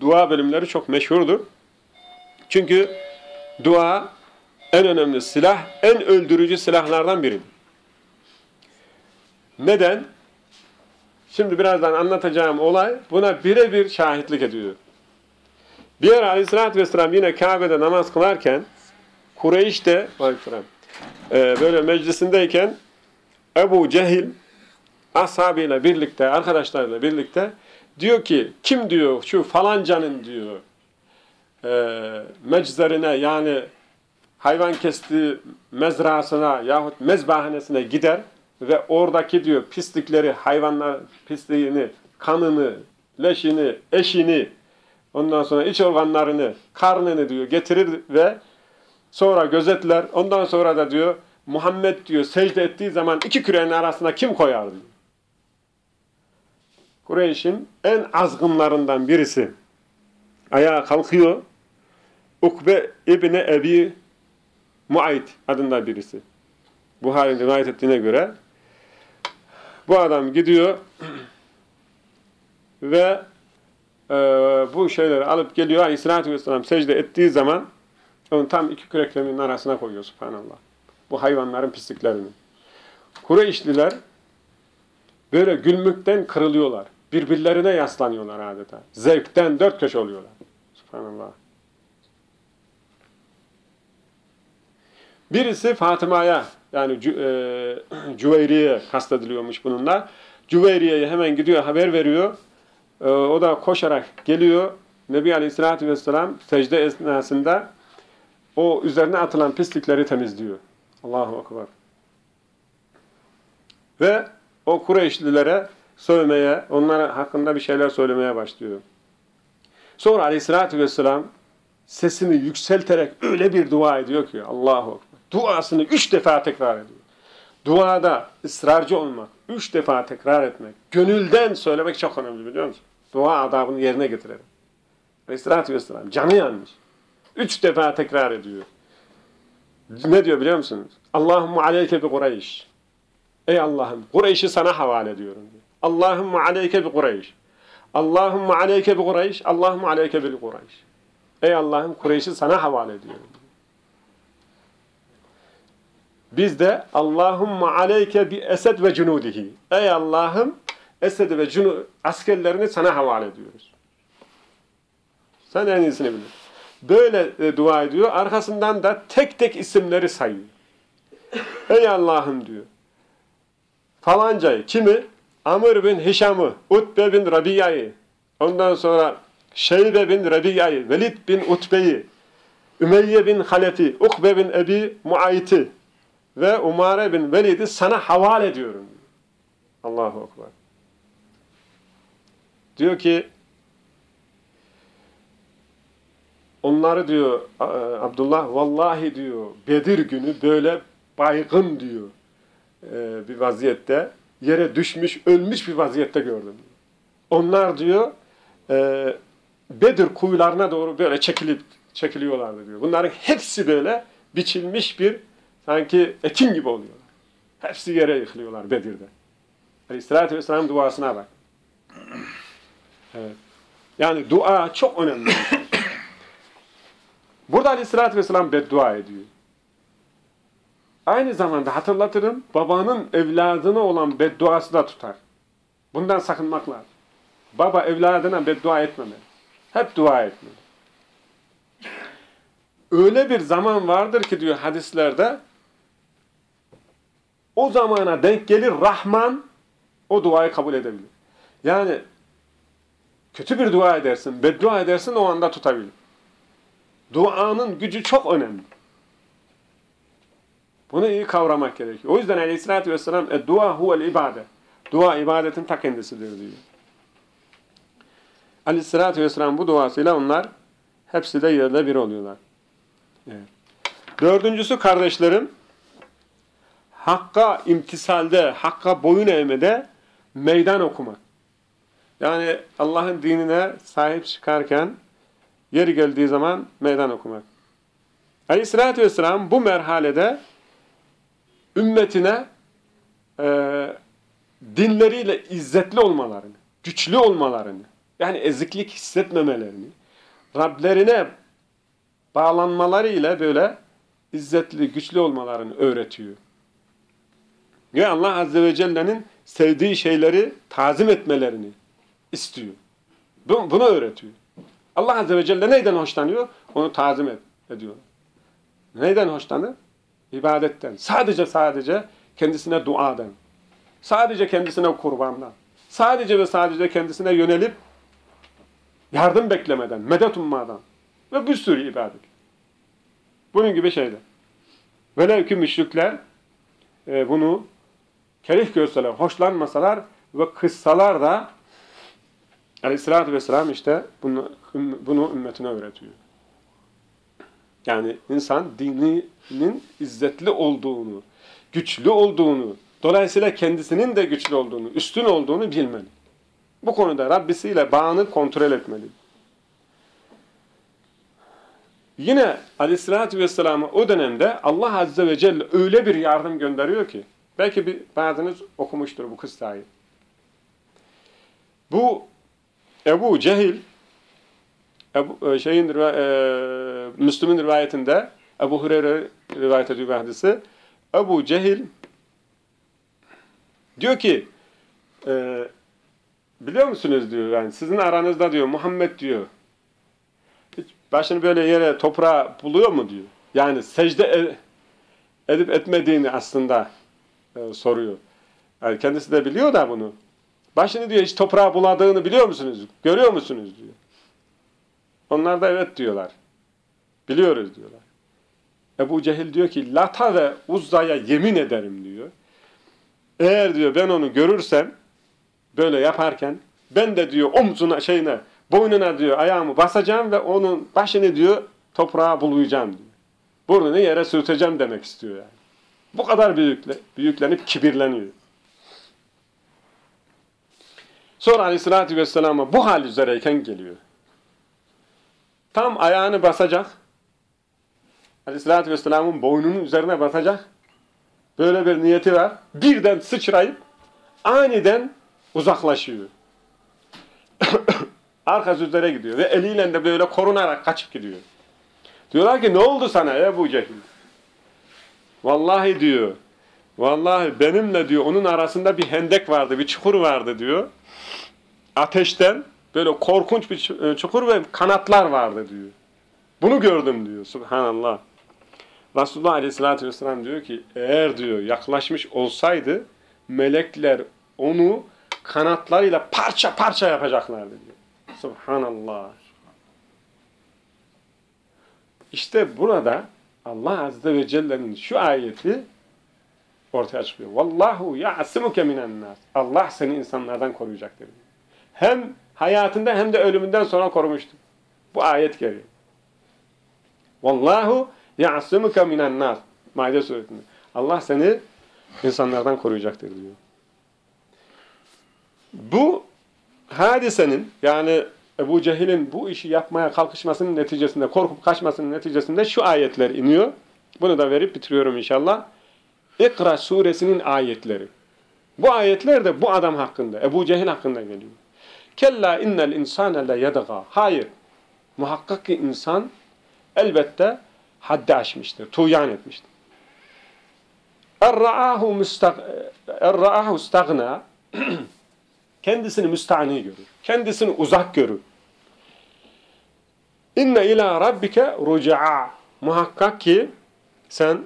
Speaker 1: dua bölümleri çok meşhurdur. Çünkü Dua en önemli silah, en öldürücü silahlardan biridir. Neden? Şimdi birazdan anlatacağım olay buna birebir şahitlik ediyor. Bir ara aleyhissalatü vesselam yine Kabe'de namaz kılarken Kureyş'te e, böyle meclisindeyken Ebu Cehil ashabıyla birlikte, arkadaşlarıyla birlikte diyor ki kim diyor şu falancanın diyor e, meczerine yani hayvan kestiği mezrasına yahut mezbahanesine gider ve oradaki diyor pislikleri, hayvanlar pisliğini, kanını, leşini, eşini, ondan sonra iç organlarını, karnını diyor getirir ve sonra gözetler. Ondan sonra da diyor Muhammed diyor secde ettiği zaman iki kürenin arasına kim koyar diyor. Kureyş'in en azgınlarından birisi ayağa kalkıyor. Ukbe İbni Ebi Muayt adında birisi. Buhari'nin rivayet ettiğine göre bu adam gidiyor ve e, bu şeyleri alıp geliyor Aleyhisselatü Vesselam secde ettiği zaman onu tam iki kürek arasına koyuyor subhanallah. Bu hayvanların pisliklerini. Kureyşliler böyle gülmükten kırılıyorlar. Birbirlerine yaslanıyorlar adeta. Zevkten dört köşe oluyorlar. Subhanallah. Birisi Fatıma'ya yani e, Cüveyriye'ye kastediliyormuş bununla. Cüveyriye'ye hemen gidiyor haber veriyor. E, o da koşarak geliyor. Nebi Aleyhisselatü Vesselam secde esnasında o üzerine atılan pislikleri temizliyor. Allahu Akbar. Ve o Kureyşlilere sövmeye, onlara hakkında bir şeyler söylemeye başlıyor. Sonra Aleyhisselatü Vesselam sesini yükselterek öyle bir dua ediyor ki Allahu Akbar. Duasını üç defa tekrar ediyor. Duada ısrarcı olmak, üç defa tekrar etmek, gönülden söylemek çok önemli biliyor musun? Dua adabını yerine getirelim. Aleyhisselatü Vesselam canı yanmış. Üç defa tekrar ediyor. Ne diyor biliyor musunuz? Allahümme aleyke bi Kureyş. Ey Allah'ım Kureyş'i sana havale ediyorum diyor. Allahümme aleyke bi Kureyş. Allahümme aleyke bi Kureyş. Allahümme aleyke bi Kureyş. Ey Allah'ım Kureyş'i sana havale ediyorum. Biz de Allahümme aleyke bi esed ve cunudihi. Ey Allah'ım Esed ve cunu askerlerini sana havale ediyoruz. Sen en iyisini bilirsin. Böyle e, dua ediyor. Arkasından da tek tek isimleri sayıyor. Ey Allah'ım diyor. Falancayı. Kimi? Amr bin Hişam'ı, Utbe bin Rabiya'yı, ondan sonra Şeybe bin Rabiya'yı, Velid bin Utbe'yi, Ümeyye bin Halef'i, Ukbe bin Ebi Muayit'i ve Umare bin Velid'i sana havale ediyorum. Allahu Ekber. Diyor ki onları diyor Abdullah vallahi diyor Bedir günü böyle baygın diyor e, bir vaziyette yere düşmüş ölmüş bir vaziyette gördüm. Onlar diyor e, Bedir kuyularına doğru böyle çekilip çekiliyorlardı diyor. Bunların hepsi böyle biçilmiş bir sanki ekin gibi oluyorlar. Hepsi yere yıkılıyorlar Bedir'de. Aleyhissalatü Vesselam duasına bak. Evet. Yani dua çok önemli. Burada Aleyhisselatü Vesselam beddua ediyor. Aynı zamanda hatırlatırım, babanın evladına olan bedduası da tutar. Bundan sakınmak lazım. Baba evladına beddua etmemeli. Hep dua etmeli. Öyle bir zaman vardır ki diyor hadislerde, o zamana denk gelir Rahman, o duayı kabul edebilir. Yani kötü bir dua edersin, beddua edersin o anda tutabilir. Duanın gücü çok önemli. Bunu iyi kavramak gerekiyor. O yüzden aleyhissalatü vesselam dua huvel ibade. Dua ibadetin ta kendisidir diyor. Aleyhissalatü vesselam bu duasıyla onlar hepsi de yerde bir oluyorlar. Evet. Dördüncüsü kardeşlerim Hakka imtisalde, Hakka boyun eğmede meydan okumak. Yani Allah'ın dinine sahip çıkarken yeri geldiği zaman meydan okumak. Aleyhissalatü vesselam bu merhalede ümmetine e, dinleriyle izzetli olmalarını, güçlü olmalarını, yani eziklik hissetmemelerini, Rablerine bağlanmaları ile böyle izzetli, güçlü olmalarını öğretiyor. Ve Allah Azze ve Celle'nin sevdiği şeyleri tazim etmelerini istiyor. Bunu öğretiyor. Allah Azze ve Celle neyden hoşlanıyor? Onu tazim ediyor. Neyden hoşlanır? İbadetten. Sadece sadece kendisine duadan. Sadece kendisine kurbandan. Sadece ve sadece kendisine yönelip yardım beklemeden, medet ummadan ve bir sürü ibadet. Bunun gibi şeyler. Velev ki müşrikler e, bunu kerih görseler, hoşlanmasalar ve kıssalar da Aleyhisselatü Vesselam işte bunu, bunu ümmetine öğretiyor. Yani insan dininin izzetli olduğunu, güçlü olduğunu, dolayısıyla kendisinin de güçlü olduğunu, üstün olduğunu bilmeli. Bu konuda Rabbisiyle bağını kontrol etmeli. Yine Aleyhisselatü Vesselam'a o dönemde Allah Azze ve Celle öyle bir yardım gönderiyor ki, belki bir, bazınız okumuştur bu kıssayı. Bu Ebu Cehil Ebu, e, şeyin e, Müslüm'ün rivayetinde Ebu Hureyre rivayet ediyor hadisi. Ebu Cehil diyor ki e, biliyor musunuz diyor yani sizin aranızda diyor Muhammed diyor hiç başını böyle yere toprağa buluyor mu diyor. Yani secde edip etmediğini aslında e, soruyor. Yani kendisi de biliyor da bunu. Başını diyor hiç toprağa buladığını biliyor musunuz? Görüyor musunuz diyor. Onlar da evet diyorlar. Biliyoruz diyorlar. Ebu Cehil diyor ki Lata ve Uzza'ya yemin ederim diyor. Eğer diyor ben onu görürsem böyle yaparken ben de diyor omzuna şeyine boynuna diyor ayağımı basacağım ve onun başını diyor toprağa bulayacağım diyor. Burnunu yere sürteceğim demek istiyor yani. Bu kadar büyükle, büyüklenip kibirleniyor. Sonra aleyhissalatü vesselama bu hal üzereyken geliyor. Tam ayağını basacak. Aleyhissalatü vesselamın boynunun üzerine basacak. Böyle bir niyeti var. Birden sıçrayıp aniden uzaklaşıyor. Arkası üzere gidiyor ve eliyle de böyle korunarak kaçıp gidiyor. Diyorlar ki ne oldu sana Ebu Cehil? Vallahi diyor. Vallahi benimle diyor onun arasında bir hendek vardı, bir çukur vardı diyor. Ateşten böyle korkunç bir e, çukur ve kanatlar vardı diyor. Bunu gördüm diyor. Subhanallah. Resulullah Aleyhisselatü Vesselam diyor ki eğer diyor yaklaşmış olsaydı melekler onu kanatlarıyla parça parça yapacaklardı diyor. Subhanallah. İşte burada Allah Azze ve Celle'nin şu ayeti ortaya çıkıyor. Vallahu ya'simuke minen nas. Allah seni insanlardan koruyacaktır. Hem hayatında hem de ölümünden sonra korumuştur. Bu ayet geliyor. Vallahu ya'simuke minen nas. Maide suresinde. Allah seni insanlardan koruyacaktır diyor. Bu hadisenin yani Ebu Cehil'in bu işi yapmaya kalkışmasının neticesinde, korkup kaçmasının neticesinde şu ayetler iniyor. Bunu da verip bitiriyorum inşallah. İkra suresinin ayetleri. Bu ayetler de bu adam hakkında, Ebu Cehil hakkında geliyor. Kella innel insane le yedga. Hayır. Muhakkak ki insan elbette haddi aşmıştır, tuğyan etmiştir. Er-ra'ahu stagna kendisini müstahni görür. Kendisini uzak görür. İnne ila rabbike ruca'a. Muhakkak ki sen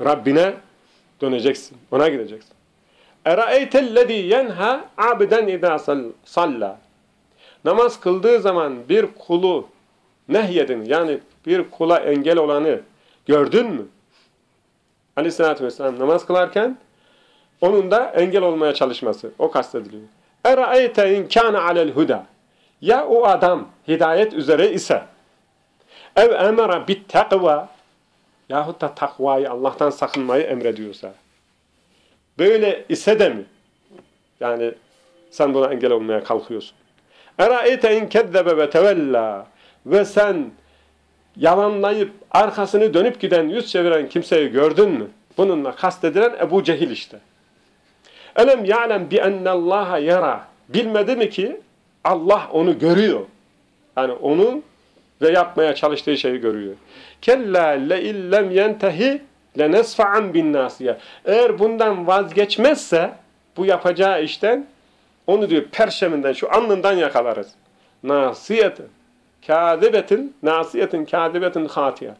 Speaker 1: Rabbine döneceksin. Ona gideceksin. Eraeytellezî yenha abden idâ salla. Namaz kıldığı zaman bir kulu nehyedin yani bir kula engel olanı gördün mü? Aleyhisselatü Vesselam namaz kılarken onun da engel olmaya çalışması. O kastediliyor. Eraeyte in kâne alel huda. Ya o adam hidayet üzere ise ev emara bit takva yahut da takvayı Allah'tan sakınmayı emrediyorsa böyle ise de mi? Yani sen buna engel olmaya kalkıyorsun. Eraeyte in kezzebe ve tevella ve sen yalanlayıp arkasını dönüp giden, yüz çeviren kimseyi gördün mü? Bununla kastedilen Ebu Cehil işte. Elem ya'lem bi ennallaha yara. Bilmedi mi ki Allah onu görüyor. Yani onun ve yapmaya çalıştığı şeyi görüyor. Kella le illem yentehi lenesfa'an bin nasiye. Eğer bundan vazgeçmezse bu yapacağı işten onu diyor perşeminden şu alnından yakalarız. Nasiyetin kâzibetin nasiyetin kâzibetin hatiye.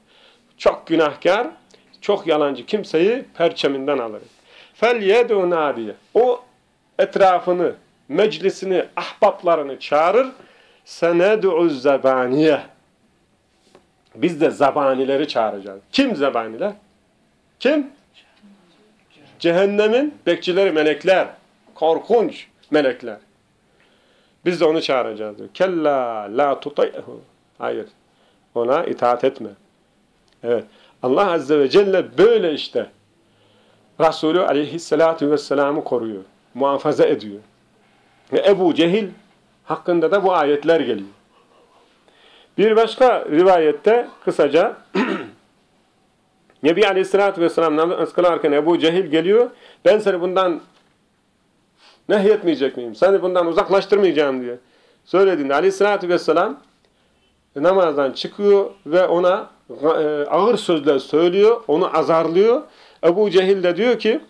Speaker 1: Çok günahkar, çok yalancı kimseyi perçeminden alırız. Fel yedu nadiye. O etrafını, meclisini, ahbaplarını çağırır. Senedu'u zebaniye. Biz de zabanileri çağıracağız. Kim zabaniler? Kim? Cehennemin bekçileri melekler. Korkunç melekler. Biz de onu çağıracağız. Kella la tutayhu. Hayır. Ona itaat etme. Evet. Allah Azze ve Celle böyle işte Resulü Aleyhisselatü Vesselam'ı koruyor. Muhafaza ediyor. Ve Ebu Cehil hakkında da bu ayetler geliyor. Bir başka rivayette kısaca Nebi Aleyhisselatü Vesselam namaz kılarken Ebu Cehil geliyor. Ben seni bundan nehyetmeyecek miyim? Seni bundan uzaklaştırmayacağım diye. Söylediğinde Aleyhisselatü Vesselam namazdan çıkıyor ve ona e, ağır sözler söylüyor. Onu azarlıyor. Ebu Cehil de diyor ki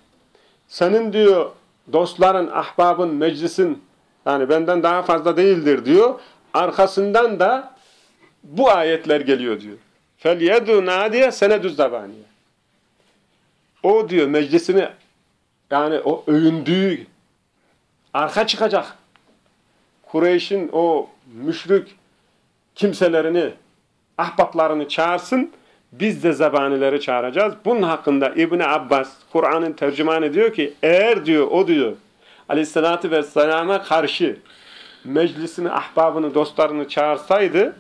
Speaker 1: senin diyor dostların, ahbabın, meclisin yani benden daha fazla değildir diyor. Arkasından da bu ayetler geliyor diyor. فَلْيَدُ نَادِيَ سَنَدُ زَبَانِيَ O diyor meclisini yani o övündüğü arka çıkacak. Kureyş'in o müşrik kimselerini, ahbaplarını çağırsın. Biz de zebanileri çağıracağız. Bunun hakkında İbn Abbas, Kur'an'ın tercümanı diyor ki, eğer diyor o diyor, aleyhissalatü vesselam'a karşı meclisini, ahbabını, dostlarını çağırsaydı,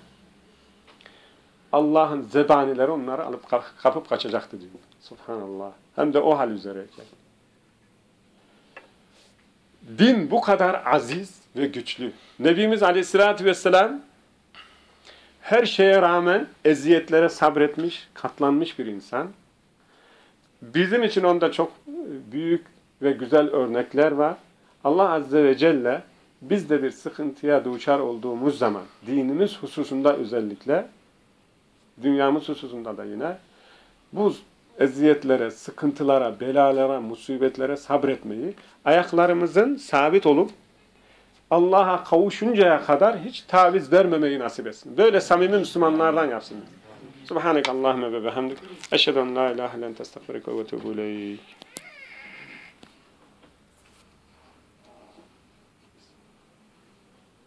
Speaker 1: Allah'ın zebanileri onları alıp kapıp kaçacaktı diyor. Subhanallah. Hem de o hal üzereyken. Din bu kadar aziz ve güçlü. Nebimiz Aleyhisselatü Vesselam her şeye rağmen eziyetlere sabretmiş, katlanmış bir insan. Bizim için onda çok büyük ve güzel örnekler var. Allah Azze ve Celle biz de bir sıkıntıya duçar olduğumuz zaman, dinimiz hususunda özellikle, dünyamız hususunda da yine, bu eziyetlere, sıkıntılara, belalara, musibetlere sabretmeyi, ayaklarımızın sabit olup Allah'a kavuşuncaya kadar hiç taviz vermemeyi nasip etsin. Böyle samimi Müslümanlardan yapsın. Subhaneke Allahümme ve bihamdik. Eşhedü en la ilahe testağfirike ve tuğbu ileyk.